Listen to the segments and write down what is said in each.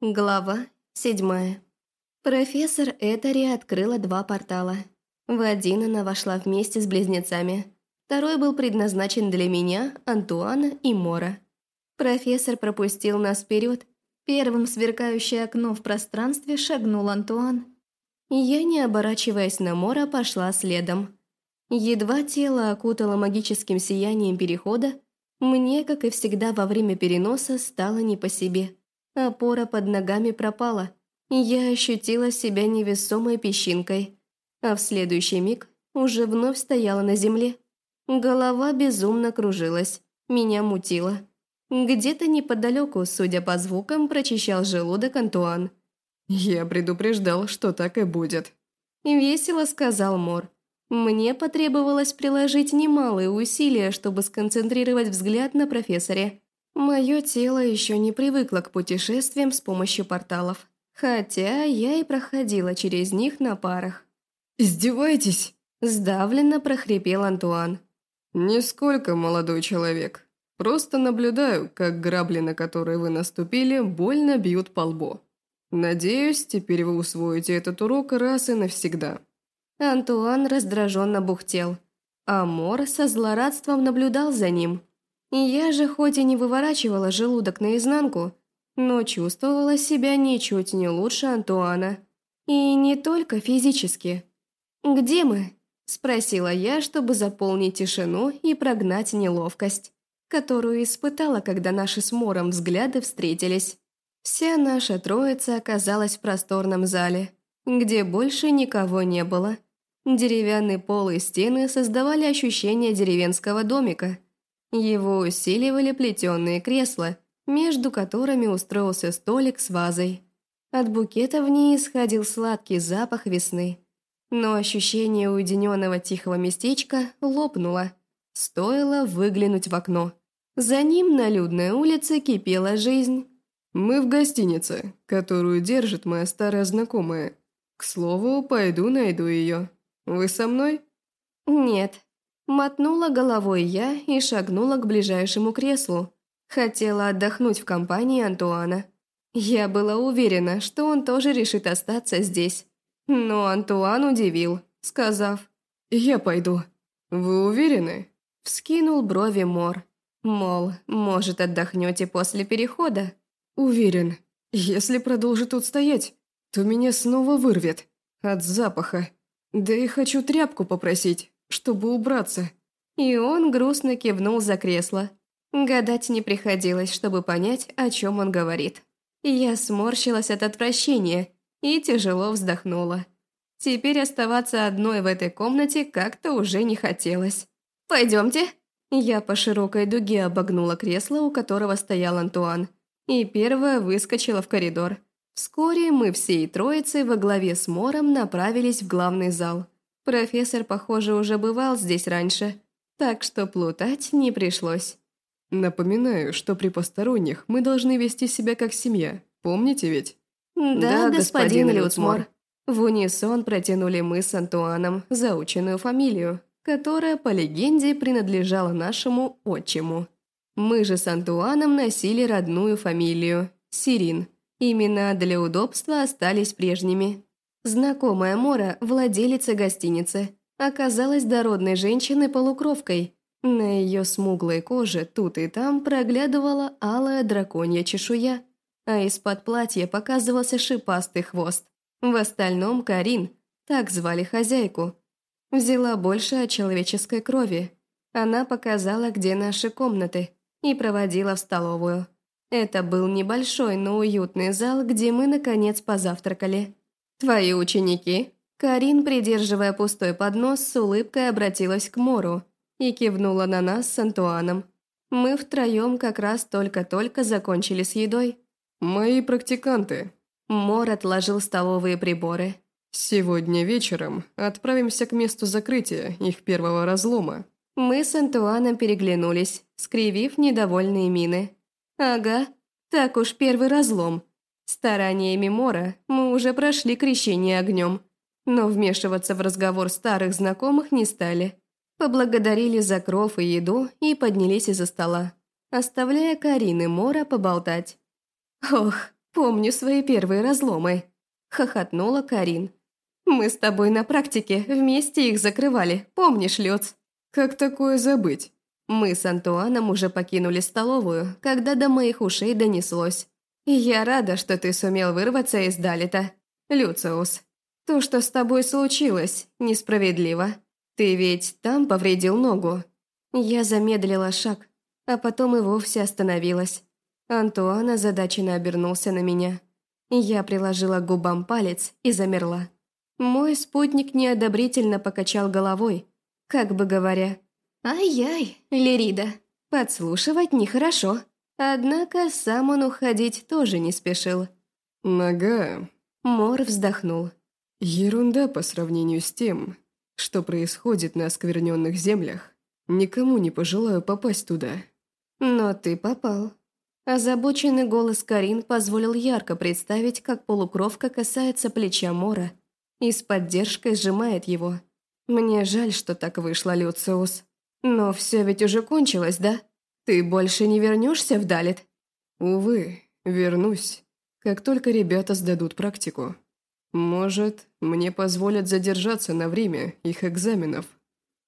Глава седьмая. Профессор Этери открыла два портала. В один она вошла вместе с близнецами. Второй был предназначен для меня, Антуана и Мора. Профессор пропустил нас вперед. Первым сверкающее окно в пространстве шагнул Антуан. Я, не оборачиваясь на Мора, пошла следом. Едва тело окутало магическим сиянием перехода, мне, как и всегда во время переноса, стало не по себе. Опора под ногами пропала, и я ощутила себя невесомой песчинкой. А в следующий миг уже вновь стояла на земле. Голова безумно кружилась, меня мутило. Где-то неподалеку, судя по звукам, прочищал желудок Антуан. «Я предупреждал, что так и будет», – весело сказал Мор. Мне потребовалось приложить немалые усилия, чтобы сконцентрировать взгляд на профессоре. Мое тело еще не привыкло к путешествиям с помощью порталов, хотя я и проходила через них на парах. «Издеваетесь?» – сдавленно прохрипел Антуан. «Нисколько, молодой человек. Просто наблюдаю, как грабли, на которые вы наступили, больно бьют по лбу. Надеюсь, теперь вы усвоите этот урок раз и навсегда». Антуан раздраженно бухтел, а Мор со злорадством наблюдал за ним – я же хоть и не выворачивала желудок наизнанку, но чувствовала себя ничуть не лучше Антуана. И не только физически. «Где мы?» – спросила я, чтобы заполнить тишину и прогнать неловкость, которую испытала, когда наши с Мором взгляды встретились. Вся наша троица оказалась в просторном зале, где больше никого не было. Деревянный пол и стены создавали ощущение деревенского домика – его усиливали плетеные кресла, между которыми устроился столик с вазой. От букета в ней исходил сладкий запах весны. Но ощущение уединенного тихого местечка лопнуло. Стоило выглянуть в окно. За ним на людной улице кипела жизнь. «Мы в гостинице, которую держит моя старая знакомая. К слову, пойду найду ее. Вы со мной?» «Нет», Мотнула головой я и шагнула к ближайшему креслу. Хотела отдохнуть в компании Антуана. Я была уверена, что он тоже решит остаться здесь. Но Антуан удивил, сказав «Я пойду». «Вы уверены?» Вскинул брови Мор. Мол, может, отдохнете после перехода? Уверен. Если продолжу тут стоять, то меня снова вырвет. От запаха. Да и хочу тряпку попросить чтобы убраться». И он грустно кивнул за кресло. Гадать не приходилось, чтобы понять, о чем он говорит. Я сморщилась от отвращения и тяжело вздохнула. Теперь оставаться одной в этой комнате как-то уже не хотелось. «Пойдемте». Я по широкой дуге обогнула кресло, у которого стоял Антуан, и первая выскочила в коридор. Вскоре мы всей троицей во главе с Мором направились в главный зал – Профессор, похоже, уже бывал здесь раньше, так что плутать не пришлось. Напоминаю, что при посторонних мы должны вести себя как семья, помните ведь? Да, господин Люцмор. В унисон протянули мы с Антуаном заученную фамилию, которая, по легенде, принадлежала нашему отчиму. Мы же с Антуаном носили родную фамилию – Сирин. Имена для удобства остались прежними. Знакомая Мора, владелица гостиницы, оказалась дородной женщиной-полукровкой. На ее смуглой коже тут и там проглядывала алая драконья чешуя, а из-под платья показывался шипастый хвост. В остальном Карин, так звали хозяйку, взяла больше от человеческой крови. Она показала, где наши комнаты, и проводила в столовую. Это был небольшой, но уютный зал, где мы, наконец, позавтракали. «Твои ученики?» Карин, придерживая пустой поднос, с улыбкой обратилась к Мору и кивнула на нас с Антуаном. Мы втроем как раз только-только закончили с едой. «Мои практиканты». Мор отложил столовые приборы. «Сегодня вечером отправимся к месту закрытия их первого разлома». Мы с Антуаном переглянулись, скривив недовольные мины. «Ага, так уж первый разлом. Стараниями Мора мы уже прошли крещение огнем, но вмешиваться в разговор старых знакомых не стали. Поблагодарили за кров и еду и поднялись из-за стола, оставляя Карин и Мора поболтать. Ох, Помню свои первые разломы», – хохотнула Карин. «Мы с тобой на практике вместе их закрывали, помнишь, Лёц?» «Как такое забыть?» Мы с Антуаном уже покинули столовую, когда до моих ушей донеслось. «Я рада, что ты сумел вырваться из Далита, Люциус. То, что с тобой случилось, несправедливо. Ты ведь там повредил ногу». Я замедлила шаг, а потом и вовсе остановилась. Антуан озадаченно обернулся на меня. Я приложила к губам палец и замерла. Мой спутник неодобрительно покачал головой, как бы говоря, «Ай-яй, Лирида, подслушивать нехорошо». Однако сам он уходить тоже не спешил. «Нога...» Мор вздохнул. «Ерунда по сравнению с тем, что происходит на оскверненных землях. Никому не пожелаю попасть туда». «Но ты попал». Озабоченный голос Карин позволил ярко представить, как полукровка касается плеча Мора и с поддержкой сжимает его. «Мне жаль, что так вышло, Люциус. Но все ведь уже кончилось, да?» Ты больше не вернешься в Далит? Увы, вернусь, как только ребята сдадут практику. Может, мне позволят задержаться на время их экзаменов.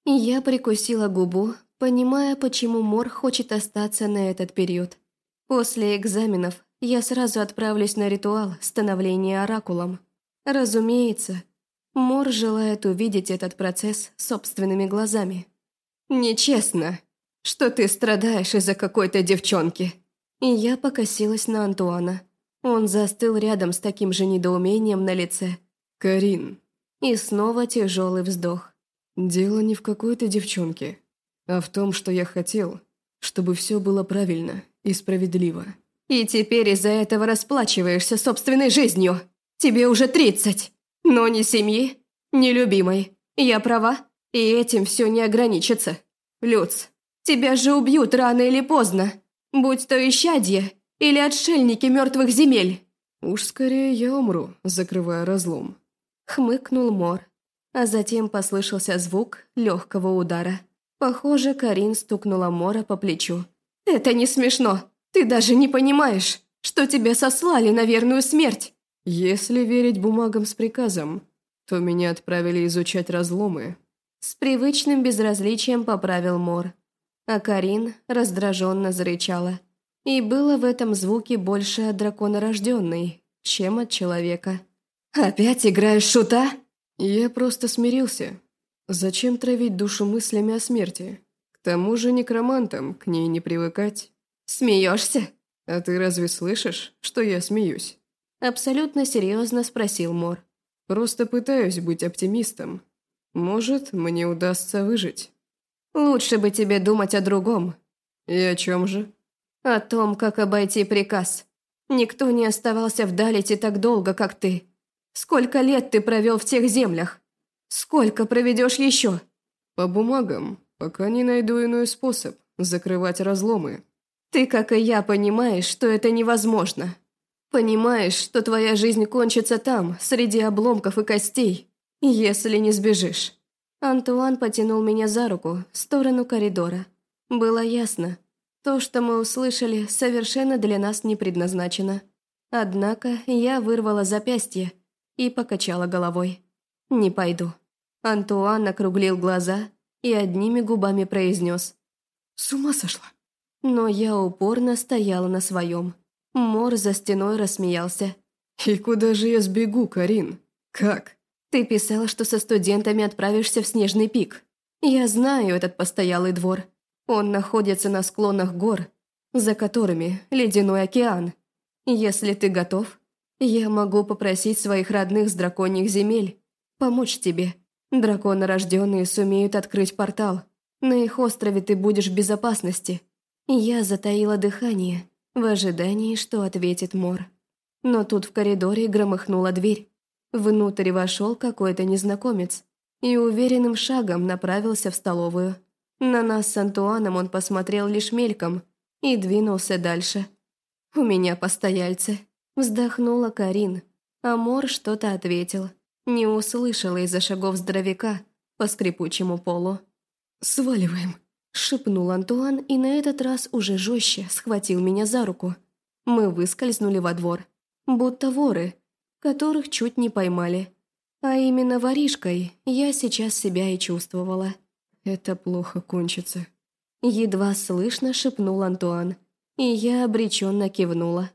Я прикусила губу, понимая, почему Мор хочет остаться на этот период. После экзаменов я сразу отправлюсь на ритуал становления оракулом. Разумеется, Мор желает увидеть этот процесс собственными глазами. Нечестно что ты страдаешь из-за какой-то девчонки». И я покосилась на Антуана. Он застыл рядом с таким же недоумением на лице. «Карин». И снова тяжелый вздох. «Дело не в какой-то девчонке, а в том, что я хотел, чтобы все было правильно и справедливо». «И теперь из-за этого расплачиваешься собственной жизнью. Тебе уже тридцать. Но ни семьи, ни любимой. Я права, и этим все не ограничится. Люц, Тебя же убьют рано или поздно, будь то исчадье или отшельники мертвых земель». «Уж скорее я умру, закрывая разлом», — хмыкнул Мор. А затем послышался звук легкого удара. Похоже, Карин стукнула Мора по плечу. «Это не смешно. Ты даже не понимаешь, что тебя сослали на верную смерть». «Если верить бумагам с приказом, то меня отправили изучать разломы». С привычным безразличием поправил Мор а Карин раздраженно зарычала. И было в этом звуке больше от дракона рожденной, чем от человека. «Опять играешь шута?» «Я просто смирился. Зачем травить душу мыслями о смерти? К тому же некромантам к ней не привыкать». «Смеешься?» «А ты разве слышишь, что я смеюсь?» Абсолютно серьезно спросил Мор. «Просто пытаюсь быть оптимистом. Может, мне удастся выжить». Лучше бы тебе думать о другом. И о чем же? О том, как обойти приказ. Никто не оставался в Далите так долго, как ты. Сколько лет ты провел в тех землях? Сколько проведешь еще? По бумагам, пока не найду иной способ закрывать разломы. Ты, как и я, понимаешь, что это невозможно. Понимаешь, что твоя жизнь кончится там, среди обломков и костей, если не сбежишь. Антуан потянул меня за руку в сторону коридора. Было ясно, то, что мы услышали, совершенно для нас не предназначено. Однако я вырвала запястье и покачала головой. «Не пойду». Антуан округлил глаза и одними губами произнес. «С ума сошла?» Но я упорно стояла на своем. Мор за стеной рассмеялся. «И куда же я сбегу, Карин? Как?» Ты писал, что со студентами отправишься в Снежный пик. Я знаю этот постоялый двор. Он находится на склонах гор, за которыми ледяной океан. Если ты готов, я могу попросить своих родных с драконьих земель помочь тебе. Драконорожденные сумеют открыть портал. На их острове ты будешь в безопасности. Я затаила дыхание в ожидании, что ответит Мор. Но тут в коридоре громыхнула дверь. Внутрь вошел какой-то незнакомец и уверенным шагом направился в столовую. На нас с Антуаном он посмотрел лишь мельком и двинулся дальше. «У меня постояльцы», – вздохнула Карин. Амор что-то ответил. Не услышала из-за шагов здоровяка по скрипучему полу. «Сваливаем», – шепнул Антуан и на этот раз уже жестче схватил меня за руку. Мы выскользнули во двор. будто воры, которых чуть не поймали. А именно воришкой я сейчас себя и чувствовала. «Это плохо кончится», — едва слышно шепнул Антуан, и я обреченно кивнула.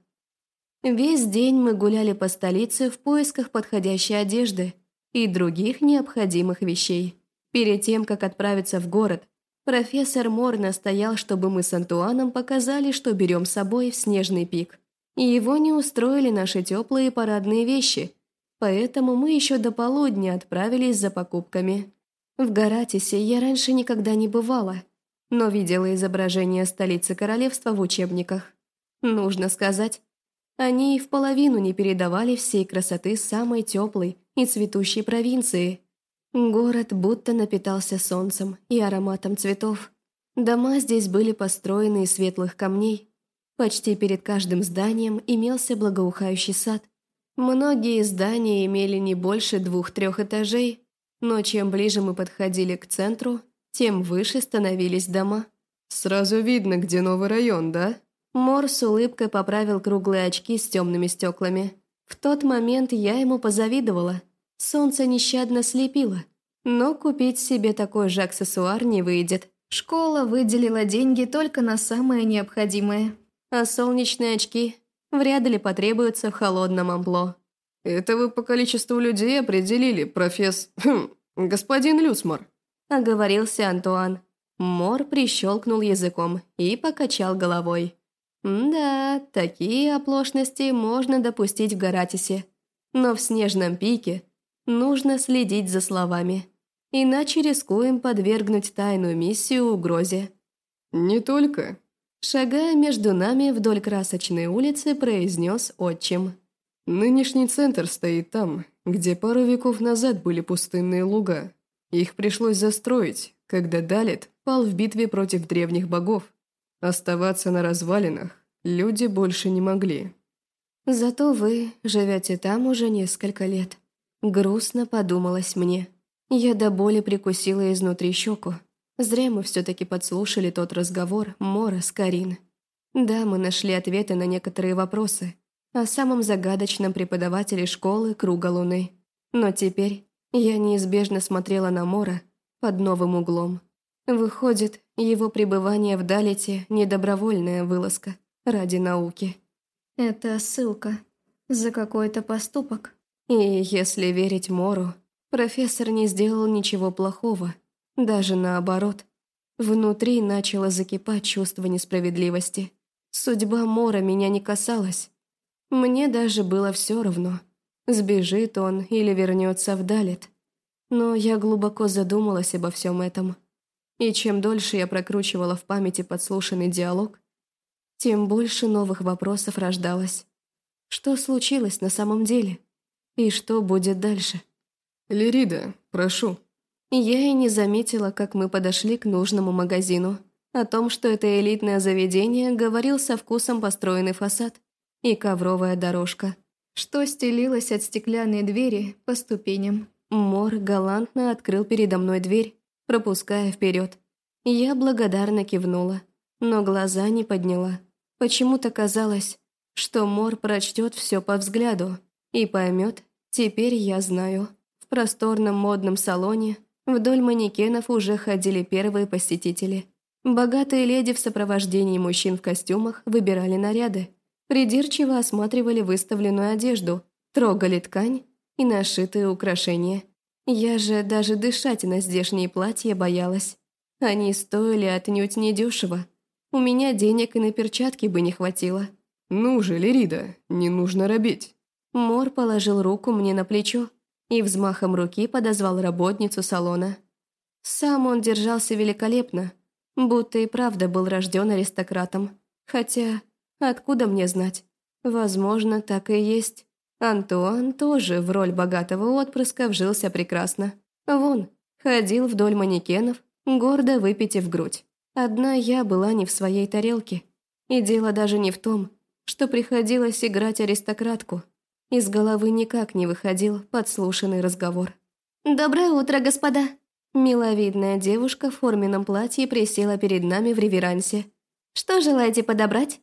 Весь день мы гуляли по столице в поисках подходящей одежды и других необходимых вещей. Перед тем, как отправиться в город, профессор Мор настоял, чтобы мы с Антуаном показали, что берем с собой в снежный пик. И его не устроили наши теплые парадные вещи, поэтому мы еще до полудня отправились за покупками. В Гаратисе я раньше никогда не бывала, но видела изображения столицы королевства в учебниках. Нужно сказать, они и в половину не передавали всей красоты самой теплой и цветущей провинции. Город будто напитался солнцем и ароматом цветов. Дома здесь были построены из светлых камней. Почти перед каждым зданием имелся благоухающий сад. Многие здания имели не больше двух-трех этажей, но чем ближе мы подходили к центру, тем выше становились дома. «Сразу видно, где новый район, да?» Мор с улыбкой поправил круглые очки с темными стеклами. В тот момент я ему позавидовала. Солнце нещадно слепило. Но купить себе такой же аксессуар не выйдет. Школа выделила деньги только на самое необходимое. А солнечные очки вряд ли потребуются в холодном ампло. «Это вы по количеству людей определили, професс... Хм, господин Люсмор», — оговорился Антуан. Мор прищелкнул языком и покачал головой. Да, такие оплошности можно допустить в Гаратисе, но в Снежном пике нужно следить за словами, иначе рискуем подвергнуть тайную миссию угрозе. «Не только». Шагая между нами вдоль красочной улицы, произнес отчим. «Нынешний центр стоит там, где пару веков назад были пустынные луга. Их пришлось застроить, когда Далит пал в битве против древних богов. Оставаться на развалинах люди больше не могли. Зато вы живете там уже несколько лет. Грустно подумалось мне. Я до боли прикусила изнутри щеку. Зря мы все-таки подслушали тот разговор Мора с Карин. Да, мы нашли ответы на некоторые вопросы о самом загадочном преподавателе школы Круга Луны. Но теперь я неизбежно смотрела на Мора под новым углом. Выходит, его пребывание в Далите – недобровольная вылазка ради науки. Это ссылка за какой-то поступок. И если верить Мору, профессор не сделал ничего плохого, даже наоборот. Внутри начало закипать чувство несправедливости. Судьба Мора меня не касалась. Мне даже было все равно, сбежит он или вернется в Далит. Но я глубоко задумалась обо всем этом. И чем дольше я прокручивала в памяти подслушанный диалог, тем больше новых вопросов рождалось. Что случилось на самом деле? И что будет дальше? «Лирида, прошу». Я и не заметила, как мы подошли к нужному магазину. О том, что это элитное заведение, говорил со вкусом построенный фасад и ковровая дорожка, что стелилась от стеклянной двери по ступеням. Мор галантно открыл передо мной дверь, пропуская вперед. Я благодарно кивнула, но глаза не подняла. Почему-то казалось, что Мор прочтет все по взгляду и поймет, теперь я знаю. В просторном модном салоне вдоль манекенов уже ходили первые посетители. Богатые леди в сопровождении мужчин в костюмах выбирали наряды, придирчиво осматривали выставленную одежду, трогали ткань и нашитые украшения. Я же даже дышать на здешние платья боялась. Они стоили отнюдь недешево. У меня денег и на перчатки бы не хватило. «Ну же, Лирида, не нужно робить». Мор положил руку мне на плечо и взмахом руки подозвал работницу салона. Сам он держался великолепно, будто и правда был рожден аристократом. Хотя, откуда мне знать? Возможно, так и есть. Антуан тоже в роль богатого отпрыска вжился прекрасно. Вон, ходил вдоль манекенов, гордо выпитив грудь. Одна я была не в своей тарелке. И дело даже не в том, что приходилось играть аристократку. Из головы никак не выходил подслушанный разговор. «Доброе утро, господа!» Миловидная девушка в форменном платье присела перед нами в реверансе. «Что желаете подобрать?»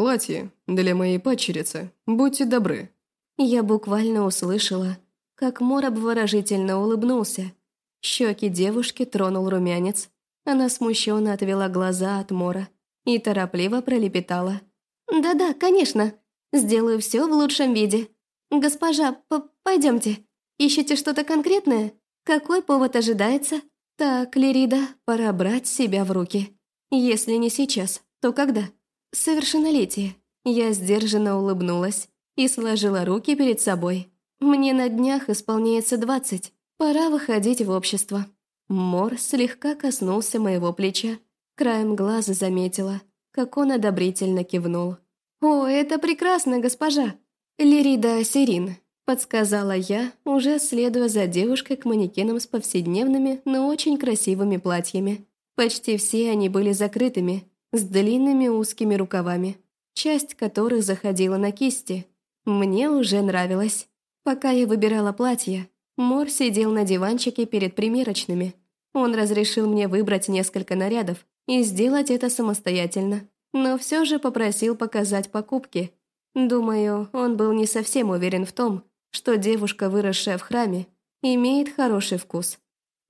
Платье для моей падчерицы. Будьте добры». Я буквально услышала, как Мор обворожительно улыбнулся. Щеки девушки тронул румянец. Она смущенно отвела глаза от Мора и торопливо пролепетала. «Да-да, конечно. Сделаю все в лучшем виде. Госпожа, пойдемте. Ищете что-то конкретное? Какой повод ожидается? Так, Лирида, пора брать себя в руки. Если не сейчас, то когда? Совершеннолетие. Я сдержанно улыбнулась и сложила руки перед собой. Мне на днях исполняется двадцать. Пора выходить в общество. Мор слегка коснулся моего плеча. Краем глаза заметила, как он одобрительно кивнул. «О, это прекрасно, госпожа!» «Лирида Сирин», — подсказала я, уже следуя за девушкой к манекенам с повседневными, но очень красивыми платьями. Почти все они были закрытыми, с длинными узкими рукавами, часть которых заходила на кисти. Мне уже нравилось. Пока я выбирала платье, Мор сидел на диванчике перед примерочными. Он разрешил мне выбрать несколько нарядов и сделать это самостоятельно, но все же попросил показать покупки. Думаю, он был не совсем уверен в том, что девушка, выросшая в храме, имеет хороший вкус.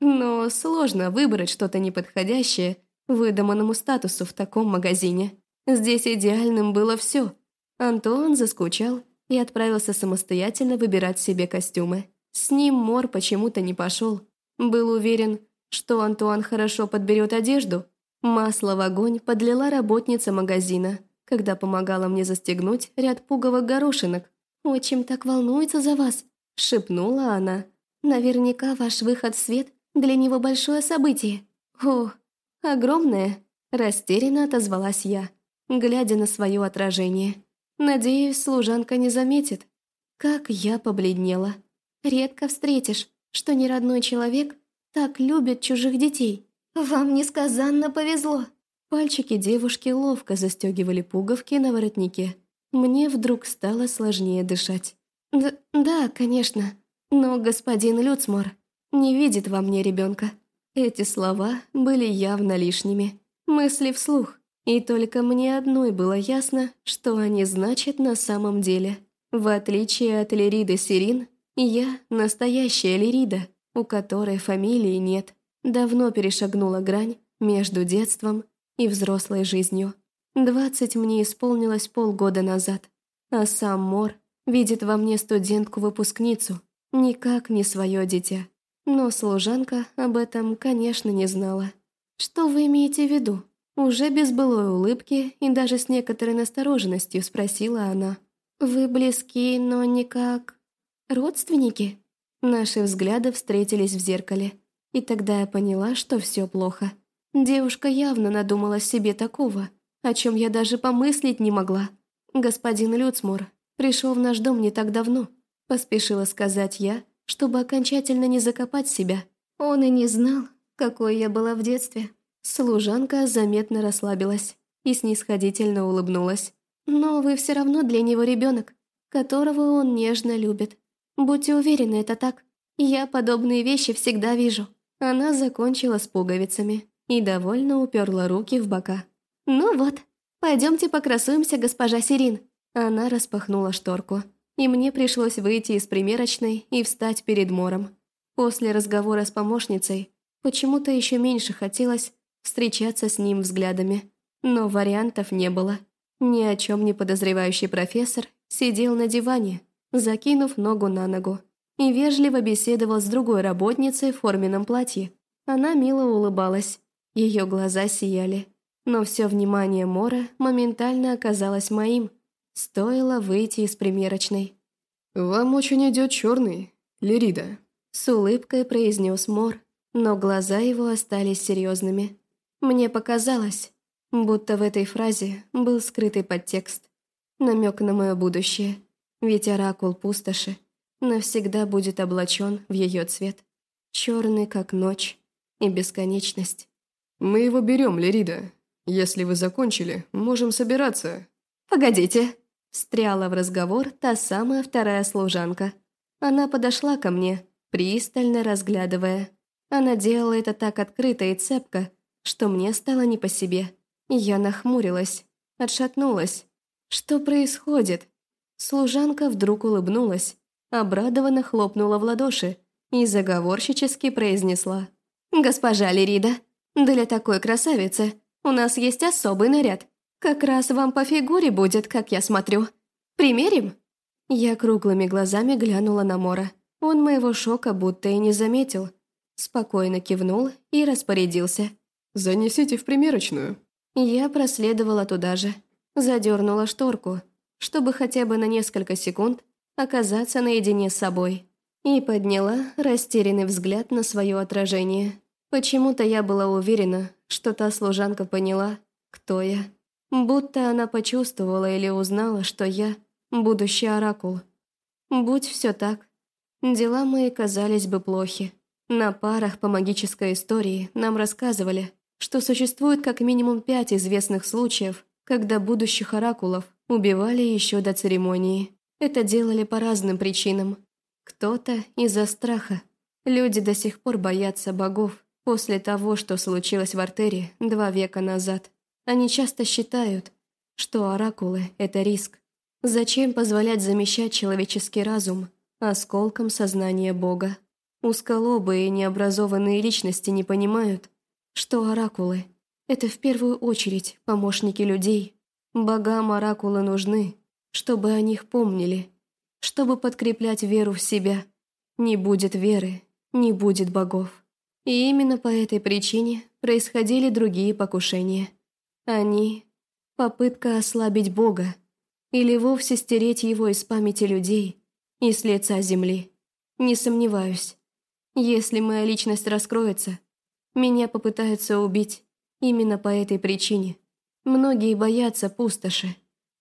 Но сложно выбрать что-то неподходящее выдуманному статусу в таком магазине. Здесь идеальным было все. Антуан заскучал и отправился самостоятельно выбирать себе костюмы. С ним Мор почему-то не пошел. Был уверен, что Антуан хорошо подберет одежду. Масло в огонь подлила работница магазина, когда помогала мне застегнуть ряд пуговок горошинок. «Отчим так волнуется за вас», – шепнула она. «Наверняка ваш выход в свет для него большое событие». «О, огромное», – растерянно отозвалась я, глядя на свое отражение. Надеюсь, служанка не заметит. Как я побледнела. Редко встретишь, что неродной человек так любит чужих детей. Вам несказанно повезло. Пальчики девушки ловко застегивали пуговки на воротнике. Мне вдруг стало сложнее дышать. Д да, конечно, но господин Люцмор не видит во мне ребенка. Эти слова были явно лишними. Мысли вслух. И только мне одной было ясно, что они значат на самом деле. В отличие от Лириды Сирин, я настоящая Лирида, у которой фамилии нет. Давно перешагнула грань между детством и взрослой жизнью. Двадцать мне исполнилось полгода назад, а сам Мор видит во мне студентку-выпускницу, никак не свое дитя. Но служанка об этом, конечно, не знала. «Что вы имеете в виду?» Уже без былой улыбки и даже с некоторой настороженностью спросила она. «Вы близки, но никак... родственники?» Наши взгляды встретились в зеркале, и тогда я поняла, что все плохо. Девушка явно надумала себе такого, о чем я даже помыслить не могла. «Господин Люцмур пришел в наш дом не так давно», поспешила сказать я, чтобы окончательно не закопать себя. Он и не знал, какой я была в детстве. Служанка заметно расслабилась и снисходительно улыбнулась. «Но вы все равно для него ребенок, которого он нежно любит. Будьте уверены, это так. Я подобные вещи всегда вижу». Она закончила с пуговицами и довольно уперла руки в бока. «Ну вот, пойдемте покрасуемся, госпожа Сирин». Она распахнула шторку, и мне пришлось выйти из примерочной и встать перед Мором. После разговора с помощницей почему-то еще меньше хотелось встречаться с ним взглядами. Но вариантов не было. Ни о чем не подозревающий профессор сидел на диване, закинув ногу на ногу, и вежливо беседовал с другой работницей в форменном платье. Она мило улыбалась, ее глаза сияли. Но все внимание Мора моментально оказалось моим. Стоило выйти из примерочной. «Вам очень идет черный, Лирида», — с улыбкой произнес Мор, но глаза его остались серьезными. Мне показалось, будто в этой фразе был скрытый подтекст, намек на мое будущее, ведь оракул пустоши навсегда будет облачен в ее цвет, черный как ночь и бесконечность. «Мы его берем, Лерида. Если вы закончили, можем собираться». «Погодите», — встряла в разговор та самая вторая служанка. Она подошла ко мне, пристально разглядывая. Она делала это так открыто и цепко, что мне стало не по себе. Я нахмурилась, отшатнулась. Что происходит? Служанка вдруг улыбнулась, обрадованно хлопнула в ладоши и заговорщически произнесла. «Госпожа Лирида, для такой красавицы у нас есть особый наряд. Как раз вам по фигуре будет, как я смотрю. Примерим?» Я круглыми глазами глянула на Мора. Он моего шока будто и не заметил. Спокойно кивнул и распорядился. «Занесите в примерочную». Я проследовала туда же. Задернула шторку, чтобы хотя бы на несколько секунд оказаться наедине с собой. И подняла растерянный взгляд на свое отражение. Почему-то я была уверена, что та служанка поняла, кто я. Будто она почувствовала или узнала, что я – будущий оракул. Будь все так, дела мои казались бы плохи. На парах по магической истории нам рассказывали, что существует как минимум пять известных случаев, когда будущих оракулов убивали еще до церемонии. Это делали по разным причинам. Кто-то из-за страха. Люди до сих пор боятся богов после того, что случилось в Артере два века назад. Они часто считают, что оракулы – это риск. Зачем позволять замещать человеческий разум осколком сознания Бога? Узколобые и необразованные личности не понимают, что оракулы – это в первую очередь помощники людей. Богам оракулы нужны, чтобы о них помнили, чтобы подкреплять веру в себя. Не будет веры, не будет богов. И именно по этой причине происходили другие покушения. Они – попытка ослабить Бога или вовсе стереть его из памяти людей и с лица земли. Не сомневаюсь, если моя личность раскроется, меня попытаются убить именно по этой причине. Многие боятся пустоши,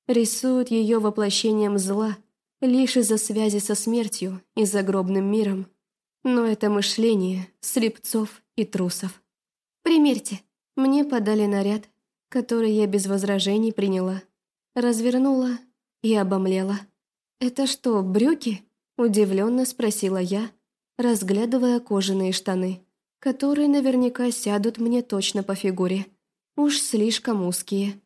рисуют ее воплощением зла лишь из-за связи со смертью и загробным миром. Но это мышление слепцов и трусов. Примерьте, мне подали наряд, который я без возражений приняла. Развернула и обомлела. «Это что, брюки?» – удивленно спросила я, разглядывая кожаные штаны, которые наверняка сядут мне точно по фигуре. Уж слишком узкие.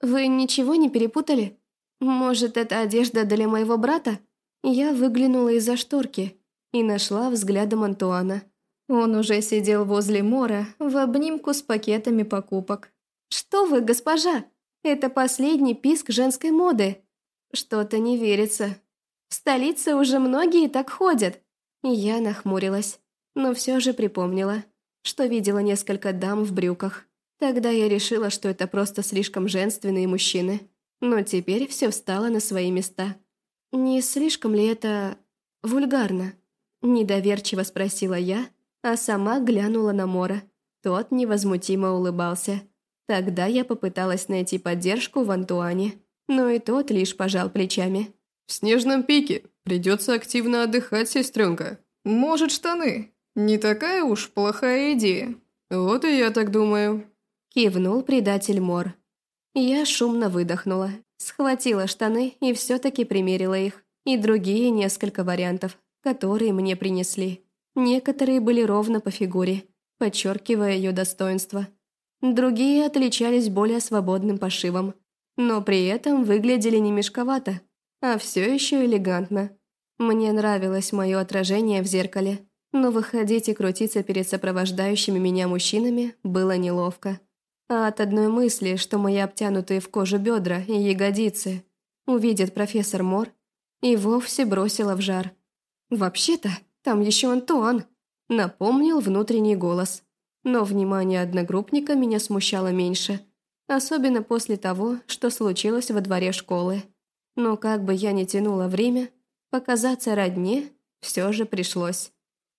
«Вы ничего не перепутали? Может, это одежда для моего брата?» Я выглянула из-за шторки и нашла взглядом Антуана. Он уже сидел возле Мора в обнимку с пакетами покупок. «Что вы, госпожа? Это последний писк женской моды!» «Что-то не верится. В столице уже многие так ходят!» Я нахмурилась, но все же припомнила, что видела несколько дам в брюках. Тогда я решила, что это просто слишком женственные мужчины. Но теперь все встало на свои места. «Не слишком ли это... вульгарно?» Недоверчиво спросила я, а сама глянула на Мора. Тот невозмутимо улыбался. Тогда я попыталась найти поддержку в Антуане, но и тот лишь пожал плечами. «В снежном пике придется активно отдыхать, сестренка. Может, штаны? Не такая уж плохая идея. Вот и я так думаю». Кивнул предатель Мор. Я шумно выдохнула, схватила штаны и все-таки примерила их. И другие несколько вариантов, которые мне принесли. Некоторые были ровно по фигуре, подчеркивая ее достоинство. Другие отличались более свободным пошивом, но при этом выглядели не мешковато, а все еще элегантно. Мне нравилось мое отражение в зеркале, но выходить и крутиться перед сопровождающими меня мужчинами было неловко. А от одной мысли, что мои обтянутые в кожу бедра и ягодицы увидит профессор Мор, и вовсе бросила в жар. «Вообще-то, там еще Антуан», — напомнил внутренний голос. Но внимание одногруппника меня смущало меньше, особенно после того, что случилось во дворе школы. Но как бы я ни тянула время, показаться родне все же пришлось.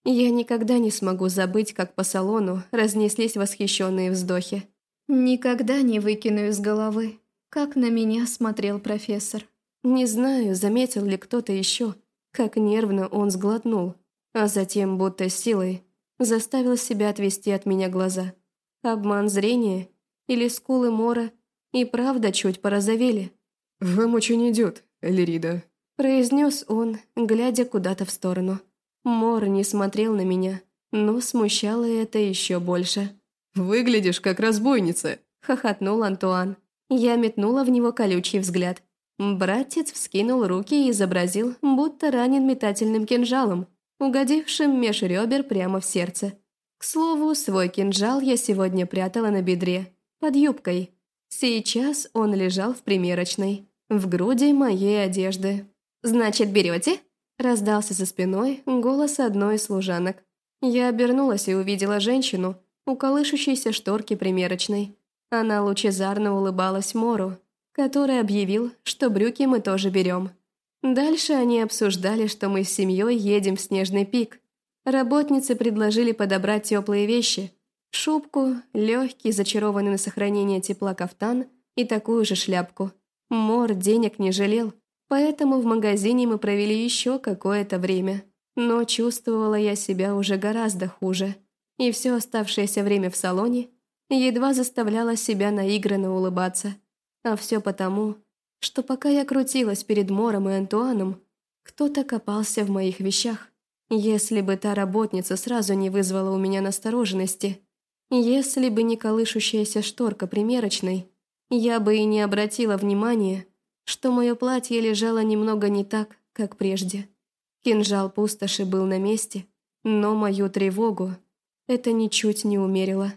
Я никогда не смогу забыть, как по салону разнеслись восхищенные вздохи. Никогда не выкину из головы, как на меня смотрел профессор. Не знаю, заметил ли кто-то еще, как нервно он сглотнул, а затем, будто силой, заставил себя отвести от меня глаза. Обман зрения или скулы Мора и правда чуть порозовели. «Вам очень идет, Лирида», – произнес он, глядя куда-то в сторону. Мор не смотрел на меня, но смущало это еще больше. «Выглядишь как разбойница», – хохотнул Антуан. Я метнула в него колючий взгляд. Братец вскинул руки и изобразил, будто ранен метательным кинжалом, угодившим меж ребер прямо в сердце. К слову, свой кинжал я сегодня прятала на бедре, под юбкой. Сейчас он лежал в примерочной, в груди моей одежды. «Значит, берете?» Раздался за спиной голос одной из служанок. Я обернулась и увидела женщину, у колышущейся шторки примерочной. Она лучезарно улыбалась Мору, который объявил, что брюки мы тоже берем. Дальше они обсуждали, что мы с семьей едем в Снежный пик. Работницы предложили подобрать теплые вещи. Шубку, легкий, зачарованный на сохранение тепла кафтан и такую же шляпку. Мор денег не жалел, поэтому в магазине мы провели еще какое-то время. Но чувствовала я себя уже гораздо хуже. И все оставшееся время в салоне едва заставляла себя наигранно улыбаться – а все потому, что пока я крутилась перед Мором и Антуаном, кто-то копался в моих вещах. Если бы та работница сразу не вызвала у меня настороженности, если бы не колышущаяся шторка примерочной, я бы и не обратила внимания, что мое платье лежало немного не так, как прежде. Кинжал пустоши был на месте, но мою тревогу это ничуть не умерило.